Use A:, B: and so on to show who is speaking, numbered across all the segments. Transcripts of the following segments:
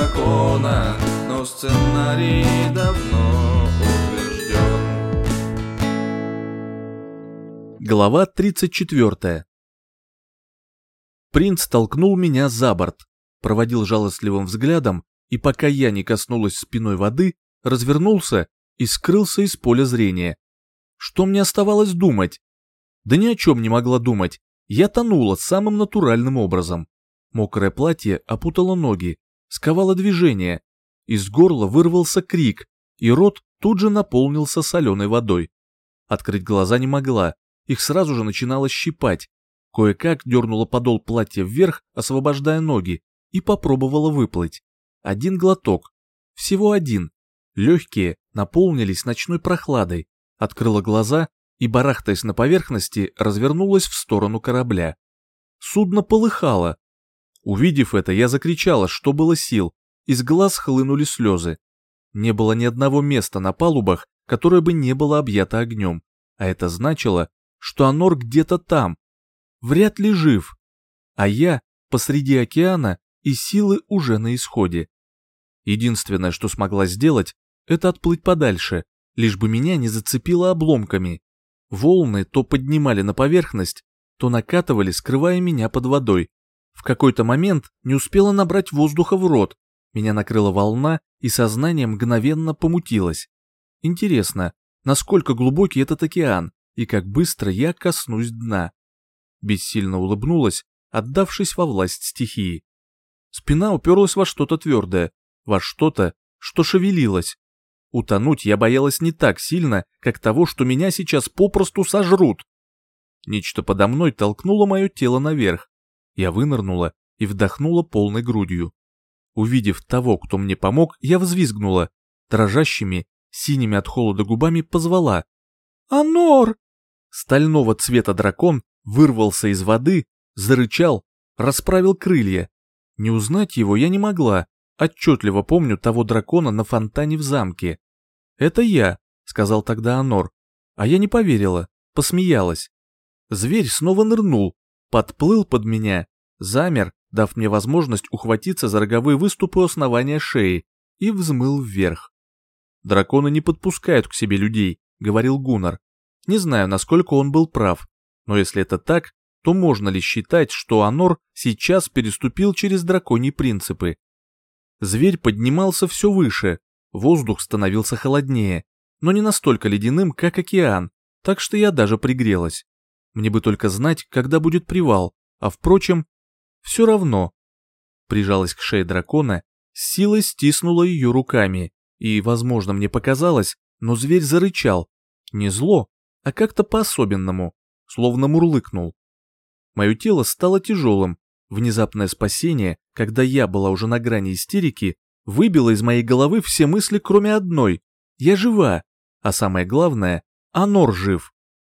A: закона, но сценарий давно утвержден.
B: Глава 34. Принц толкнул меня за борт, проводил жалостливым взглядом и, пока я не коснулась спиной воды, развернулся и скрылся из поля зрения. Что мне оставалось думать? Да ни о чем не могла думать. Я тонула самым натуральным образом. Мокрое платье опутало ноги, сковало движение. Из горла вырвался крик, и рот тут же наполнился соленой водой. Открыть глаза не могла, их сразу же начинало щипать. Кое-как дернула подол платья вверх, освобождая ноги, и попробовала выплыть. Один глоток. Всего один. Легкие наполнились ночной прохладой. Открыла глаза и, барахтаясь на поверхности, развернулась в сторону корабля. Судно полыхало. Увидев это, я закричала, что было сил, из глаз хлынули слезы. Не было ни одного места на палубах, которое бы не было объято огнем, а это значило, что Анор где-то там, вряд ли жив. А я посреди океана, и силы уже на исходе. Единственное, что смогла сделать, это отплыть подальше, лишь бы меня не зацепило обломками. Волны то поднимали на поверхность, то накатывали, скрывая меня под водой. В какой-то момент не успела набрать воздуха в рот. Меня накрыла волна, и сознание мгновенно помутилось. Интересно, насколько глубокий этот океан, и как быстро я коснусь дна. Бессильно улыбнулась, отдавшись во власть стихии. Спина уперлась во что-то твердое, во что-то, что шевелилось. Утонуть я боялась не так сильно, как того, что меня сейчас попросту сожрут. Нечто подо мной толкнуло мое тело наверх. Я вынырнула и вдохнула полной грудью. Увидев того, кто мне помог, я взвизгнула. Дрожащими, синими от холода губами позвала. «Анор!» Стального цвета дракон вырвался из воды, зарычал, расправил крылья. Не узнать его я не могла, Отчетливо помню того дракона на фонтане в замке. «Это я», — сказал тогда Анор. А я не поверила, посмеялась. Зверь снова нырнул, подплыл под меня, замер, дав мне возможность ухватиться за роговые выступы основания шеи, и взмыл вверх. «Драконы не подпускают к себе людей», — говорил Гуннар. «Не знаю, насколько он был прав, но если это так, то можно ли считать, что Анор сейчас переступил через драконьи принципы? Зверь поднимался все выше, воздух становился холоднее, но не настолько ледяным, как океан, так что я даже пригрелась. Мне бы только знать, когда будет привал, а впрочем, все равно. Прижалась к шее дракона, с силой стиснула ее руками, и, возможно, мне показалось, но зверь зарычал. Не зло, а как-то по-особенному, словно мурлыкнул. Мое тело стало тяжелым, внезапное спасение когда я была уже на грани истерики, выбила из моей головы все мысли, кроме одной. Я жива. А самое главное, Анор жив.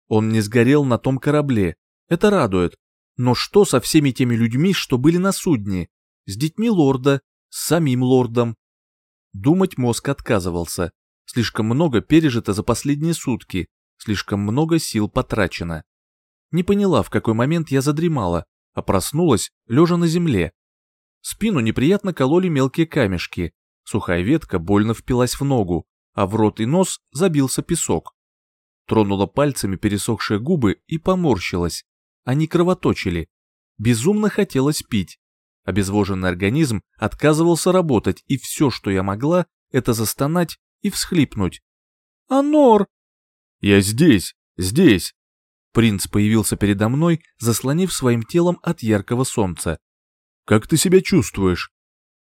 B: Он не сгорел на том корабле. Это радует. Но что со всеми теми людьми, что были на судне? С детьми лорда, с самим лордом. Думать мозг отказывался. Слишком много пережито за последние сутки, слишком много сил потрачено. Не поняла, в какой момент я задремала, а проснулась, лежа на земле. Спину неприятно кололи мелкие камешки, сухая ветка больно впилась в ногу, а в рот и нос забился песок. Тронула пальцами пересохшие губы и поморщилась. Они кровоточили. Безумно хотелось пить. Обезвоженный организм отказывался работать, и все, что я могла, это застонать и всхлипнуть. «Анор!» «Я здесь! Здесь!» Принц появился передо мной, заслонив своим телом от яркого солнца. Как ты себя чувствуешь?»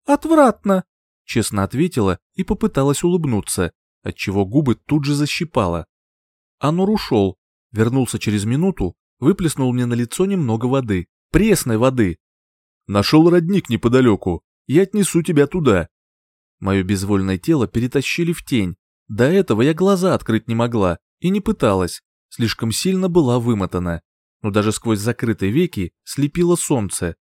C: «Отвратно!»
B: — честно ответила и попыталась улыбнуться, отчего губы тут же защипала. Анур ушел, вернулся через минуту, выплеснул мне на лицо немного воды, пресной воды. «Нашел родник неподалеку, я отнесу тебя туда». Мое безвольное тело перетащили в тень. До этого я глаза открыть не могла и не пыталась, слишком сильно была вымотана. Но даже сквозь закрытые веки слепило солнце,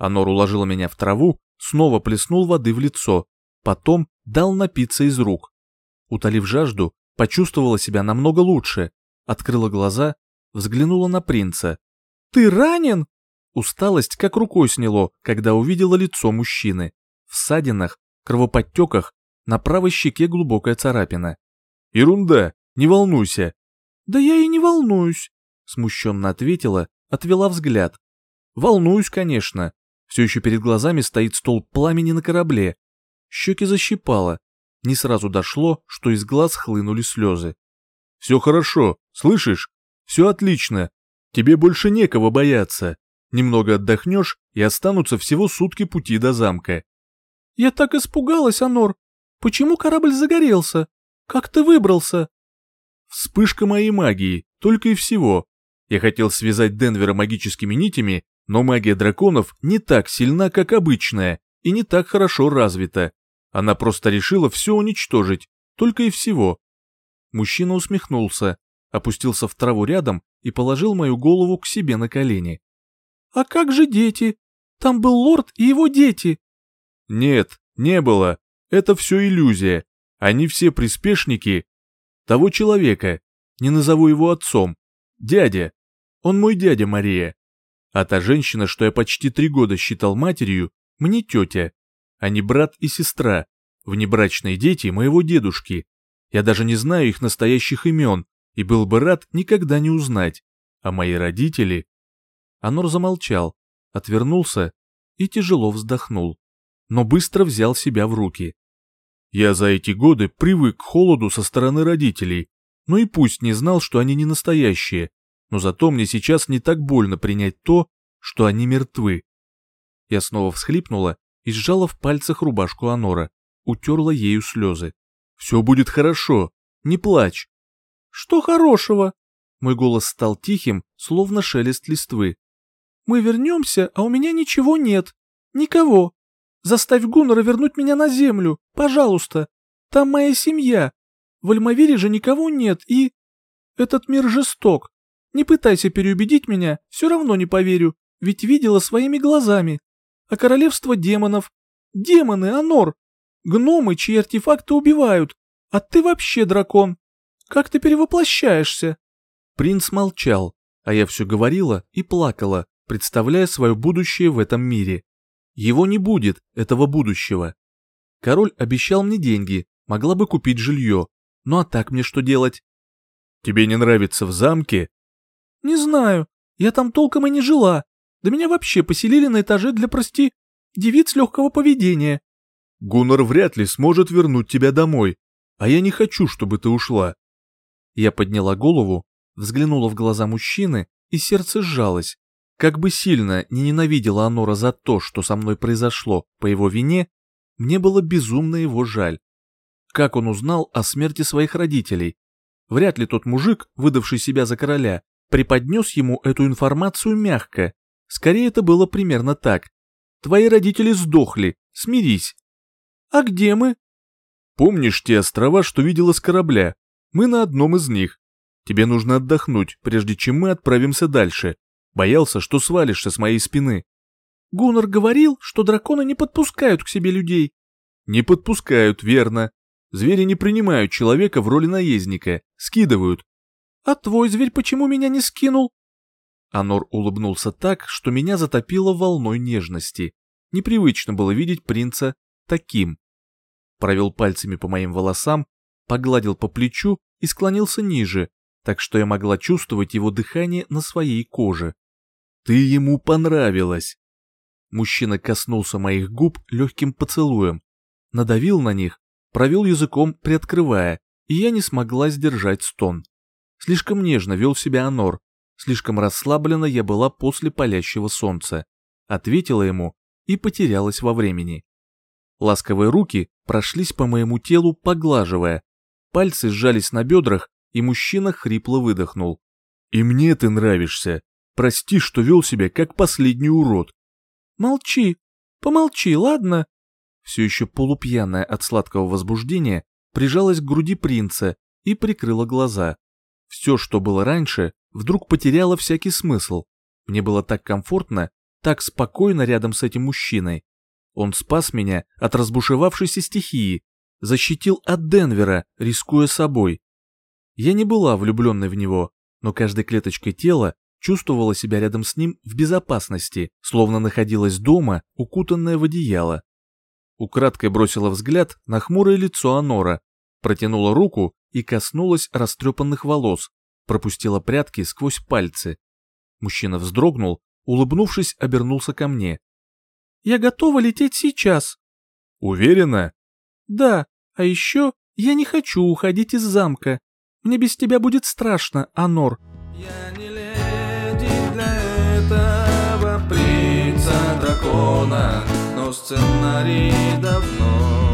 B: оно уложил меня в траву, снова плеснул воды в лицо, потом дал напиться из рук. Утолив жажду, почувствовала себя намного лучше, открыла глаза, взглянула на принца.
C: «Ты ранен?»
B: Усталость как рукой сняло, когда увидела лицо мужчины. В ссадинах, кровоподтеках, на правой щеке глубокая царапина. «Ерунда, не волнуйся».
C: «Да я и не волнуюсь», —
B: смущенно ответила, отвела взгляд. «Волнуюсь, конечно. Все еще перед глазами стоит стол пламени на корабле. Щеки защипало. Не сразу дошло, что из глаз хлынули слезы. «Все хорошо, слышишь? Все отлично. Тебе больше некого бояться. Немного отдохнешь, и останутся всего сутки пути до замка».
C: «Я так испугалась, Анор. Почему корабль загорелся? Как ты выбрался?»
B: «Вспышка моей магии, только и всего. Я хотел связать Денвера магическими нитями, но магия драконов не так сильна, как обычная, и не так хорошо развита. Она просто решила все уничтожить, только и всего. Мужчина усмехнулся, опустился в траву рядом и положил мою голову к себе на колени.
C: «А как же дети? Там был лорд и его дети!»
B: «Нет, не было. Это все иллюзия. Они все приспешники того человека. Не назову его отцом. Дядя. Он мой дядя Мария. А та женщина, что я почти три года считал матерью, мне тетя. а не брат и сестра, внебрачные дети моего дедушки. Я даже не знаю их настоящих имен и был бы рад никогда не узнать. А мои родители...» Анор замолчал, отвернулся и тяжело вздохнул, но быстро взял себя в руки. «Я за эти годы привык к холоду со стороны родителей, ну и пусть не знал, что они не настоящие, но зато мне сейчас не так больно принять то, что они мертвы. Я снова всхлипнула и сжала в пальцах рубашку Анора, утерла ею слезы. «Все будет хорошо, не плачь!»
C: «Что хорошего?»
B: Мой голос стал тихим, словно шелест листвы.
C: «Мы вернемся, а у меня ничего нет. Никого. Заставь Гуннера вернуть меня на землю, пожалуйста. Там моя семья. В Альмавире же никого нет и... Этот мир жесток. Не пытайся переубедить меня, все равно не поверю, ведь видела своими глазами. А королевство демонов... Демоны, Анор! Гномы, чьи артефакты убивают! А ты вообще дракон! Как ты перевоплощаешься?»
B: Принц молчал, а я все говорила и плакала, представляя свое будущее в этом мире. Его не будет, этого будущего. Король обещал мне деньги, могла бы купить жилье. Ну а так мне что делать? Тебе не нравится в замке?
C: Не знаю. Я там толком и не жила. Да меня вообще поселили на этаже для, прости, девиц легкого поведения.
B: Гуннар вряд ли сможет вернуть тебя домой, а я не хочу, чтобы ты ушла. Я подняла голову, взглянула в глаза мужчины, и сердце сжалось. Как бы сильно не ненавидела Анора за то, что со мной произошло по его вине, мне было безумно его жаль. Как он узнал о смерти своих родителей? Вряд ли тот мужик, выдавший себя за короля, преподнес ему эту информацию мягко. Скорее, это было примерно так. «Твои родители сдохли, смирись».
C: «А где мы?»
B: «Помнишь те острова, что видела с корабля? Мы на одном из них. Тебе нужно отдохнуть, прежде чем мы отправимся дальше. Боялся, что свалишься с моей спины».
C: Гуннар говорил, что драконы не подпускают к себе людей.
B: «Не подпускают, верно. Звери не принимают человека в роли наездника, скидывают,
C: «А твой зверь почему меня не скинул?»
B: Анор улыбнулся так, что меня затопило волной нежности. Непривычно было видеть принца таким. Провел пальцами по моим волосам, погладил по плечу и склонился ниже, так что я могла чувствовать его дыхание на своей коже. «Ты ему понравилась!» Мужчина коснулся моих губ легким поцелуем, надавил на них, провел языком, приоткрывая, и я не смогла сдержать стон. Слишком нежно вел себя Анор, слишком расслаблена я была после палящего солнца, ответила ему и потерялась во времени. Ласковые руки прошлись по моему телу, поглаживая. Пальцы сжались на бедрах, и мужчина хрипло выдохнул. «И мне ты нравишься. Прости, что вел себя как последний урод».
C: «Молчи. Помолчи, ладно?»
B: Все еще полупьяная от сладкого возбуждения прижалась к груди принца и прикрыла глаза. Все, что было раньше, вдруг потеряло всякий смысл. Мне было так комфортно, так спокойно рядом с этим мужчиной. Он спас меня от разбушевавшейся стихии, защитил от Денвера, рискуя собой. Я не была влюбленной в него, но каждой клеточкой тела чувствовала себя рядом с ним в безопасности, словно находилась дома, укутанная в одеяло. Украдкой бросила взгляд на хмурое лицо Анора, протянула руку и коснулась растрепанных волос, пропустила прядки сквозь пальцы. Мужчина вздрогнул, улыбнувшись, обернулся ко мне.
C: «Я готова лететь сейчас».
B: «Уверена?»
C: «Да, а еще я не хочу уходить из замка. Мне без тебя будет страшно, Анор».
A: «Я не леди для этого принца дракона, но сценарий давно...»